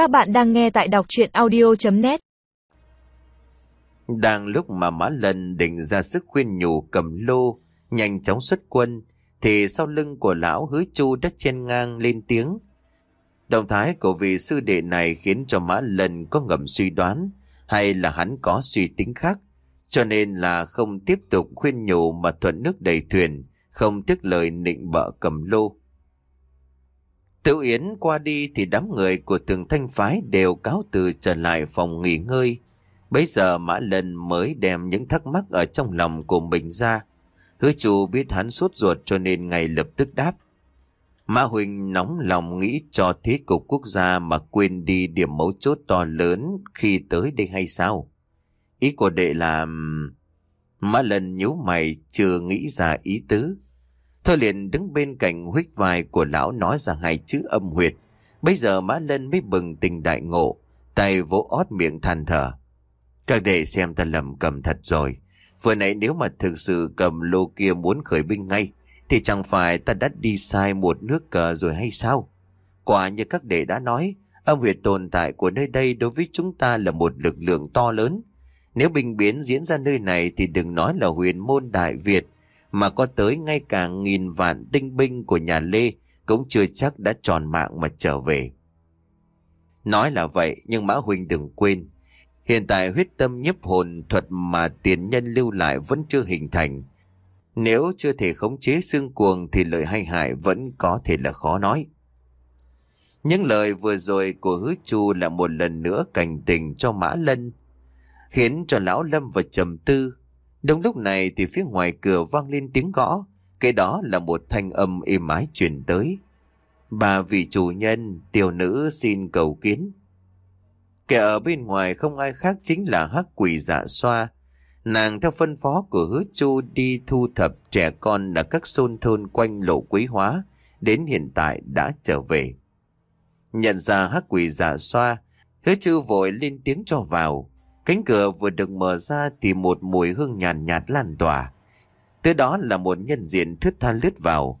Các bạn đang nghe tại đọc chuyện audio.net Đang lúc mà Mã Lần định ra sức khuyên nhủ cầm lô, nhanh chóng xuất quân, thì sau lưng của lão hứa chu đất chen ngang lên tiếng. Động thái của vị sư đệ này khiến cho Mã Lần có ngầm suy đoán, hay là hắn có suy tính khác, cho nên là không tiếp tục khuyên nhủ mà thuận nước đầy thuyền, không tiếc lời nịnh bợ cầm lô. Tiểu Yến qua đi thì đám người của tường thanh phái đều cáo từ trở lại phòng nghỉ ngơi. Bây giờ Mã Lần mới đem những thắc mắc ở trong lòng của mình ra. Hứa chủ biết hắn sốt ruột cho nên ngay lập tức đáp. Mã Huỳnh nóng lòng nghĩ cho thế cục quốc gia mà quên đi điểm mấu chốt to lớn khi tới đây hay sao? Ý của đệ là... Mã Lần nhíu mày, chưa nghĩ ra ý tứ. Thôi liền đứng bên cạnh huyết vai của lão nói ra hai chữ âm huyệt. Bây giờ Mã Lân mới bừng tình đại ngộ, tay vỗ ót miệng than thở. Các đệ xem ta lầm cầm thật rồi. Vừa nãy nếu mà thực sự cầm lô kia muốn khởi binh ngay, thì chẳng phải ta đã đi sai một nước cờ rồi hay sao? Quả như các đệ đã nói, âm huyệt tồn tại của nơi đây đối với chúng ta là một lực lượng to lớn. Nếu binh biến diễn ra nơi này thì đừng nói là huyền môn Đại Việt, mà có tới ngay cả nghìn vạn tinh binh của nhà Lê cũng chưa chắc đã tròn mạng mà trở về. Nói là vậy nhưng Mã Huynh đừng quên, hiện tại huyết tâm nhấp hồn thuật mà tiền nhân lưu lại vẫn chưa hình thành. Nếu chưa thể khống chế xương cuồng thì lợi hay hại vẫn có thể là khó nói. Những lời vừa rồi của hứa chu là một lần nữa cảnh tình cho Mã Lân, khiến cho lão Lâm và trầm tư Đúng lúc này thì phía ngoài cửa vang lên tiếng gõ. Cái đó là một thanh âm êm ái truyền tới. Bà vị chủ nhân, tiểu nữ xin cầu kiến. Kẻ ở bên ngoài không ai khác chính là hắc quỷ dạ xoa. Nàng theo phân phó của hứa chu đi thu thập trẻ con ở các xôn thôn quanh lộ quý hóa, đến hiện tại đã trở về. Nhận ra hắc quỷ dạ xoa, hứa chư vội lên tiếng cho vào. Cánh cửa vừa được mở ra thì một mùi hương nhàn nhạt, nhạt lan tỏa. Tới đó là một nhân diện thướt tha lướt vào.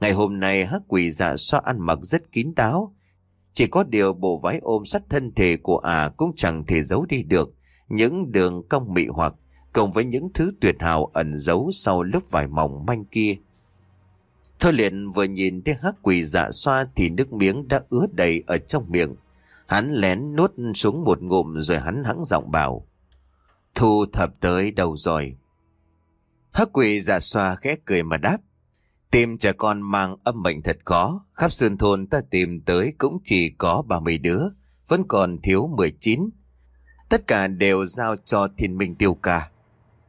Ngày hôm nay hắc quỷ dạ xoa ăn mặc rất kín đáo. Chỉ có điều bộ váy ôm sát thân thể của ả à cũng chẳng thể giấu đi được những đường cong mị hoặc cộng với những thứ tuyệt hào ẩn giấu sau lớp vải mỏng manh kia. Thôi liền vừa nhìn thấy hắc quỷ dạ xoa thì nước miếng đã ứa đầy ở trong miệng. Hắn lén nuốt xuống một ngụm rồi hắn hắng giọng bảo. Thu thập tới đâu rồi? Hắc quỷ giả xoa khẽ cười mà đáp. Tìm trẻ con mang âm bệnh thật khó. Khắp sơn thôn ta tìm tới cũng chỉ có 30 đứa. Vẫn còn thiếu 19. Tất cả đều giao cho thiên minh tiêu ca.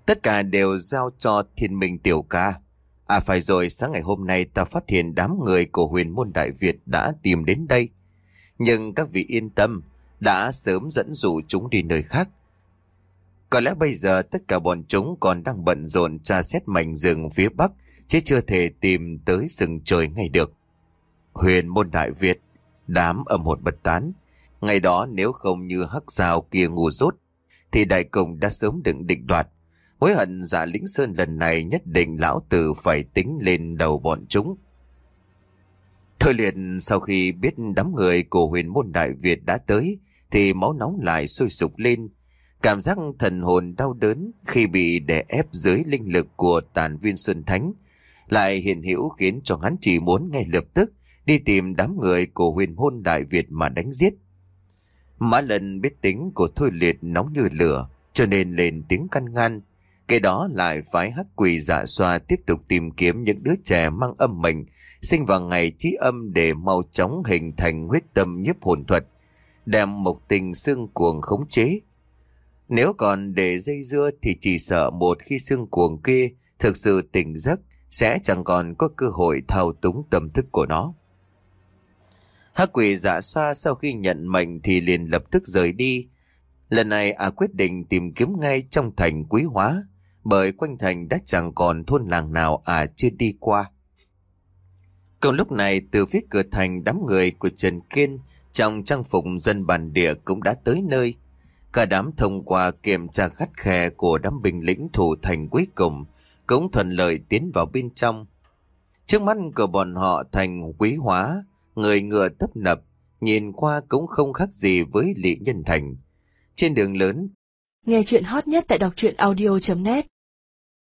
Tất cả đều giao cho thiên minh tiểu ca. À phải rồi, sáng ngày hôm nay ta phát hiện đám người của huyền môn Đại Việt đã tìm đến đây. Nhưng các vị yên tâm, đã sớm dẫn dụ chúng đi nơi khác. Có lẽ bây giờ tất cả bọn chúng còn đang bận rộn tra xét mảnh rừng phía bắc, chứ chưa thể tìm tới rừng trời ngay được. Huyền môn đại Việt, đám âm hồn bật tán. Ngày đó nếu không như hắc rào kia ngu rốt, thì đại cùng đã sớm đựng định đoạt. Hối hận giả lĩnh sơn lần này nhất định lão tử phải tính lên đầu bọn chúng. Thời liền sau khi biết đám người của huyền môn Đại Việt đã tới, thì máu nóng lại sôi sục lên. Cảm giác thần hồn đau đớn khi bị đè ép dưới linh lực của tàn viên Xuân Thánh, lại hiện hữu khiến cho hắn chỉ muốn ngay lập tức đi tìm đám người của huyền môn Đại Việt mà đánh giết. Mã lần biết tính của Thôi Liệt nóng như lửa, cho nên lên tiếng căn ngăn. Cái đó lại phái hắc quỷ giả xoa tiếp tục tìm kiếm những đứa trẻ mang âm mệnh sinh vào ngày trí âm để mau chóng hình thành huyết tâm nhiếp hồn thuật, đem một tình xương cuồng khống chế. Nếu còn để dây dưa thì chỉ sợ một khi xương cuồng kia thực sự tỉnh giấc sẽ chẳng còn có cơ hội thao túng tâm thức của nó. Hắc quỷ dạ xoa sau khi nhận mệnh thì liền lập tức rời đi. Lần này à quyết định tìm kiếm ngay trong thành quý hóa, bởi quanh thành đã chẳng còn thôn làng nào à chưa đi qua. Cùng lúc này từ phía cửa thành đám người của Trần Kiên trong trang phục dân bản địa cũng đã tới nơi. Cả đám thông qua kiểm tra khắt khe của đám binh lĩnh thủ thành cuối cùng cũng thuận lợi tiến vào bên trong. Trước mắt của bọn họ thành quý hóa, người ngựa tấp nập, nhìn qua cũng không khác gì với Lý Nhân Thành. Trên đường lớn, Nghe chuyện hot nhất tại đọc truyện audio.net